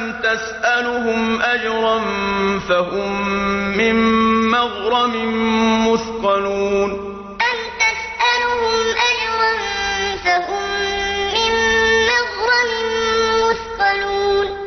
أَمْ تَسْأَلُهُمْ أَجْرًا فَهُم مِّن مَّغْرَمٍ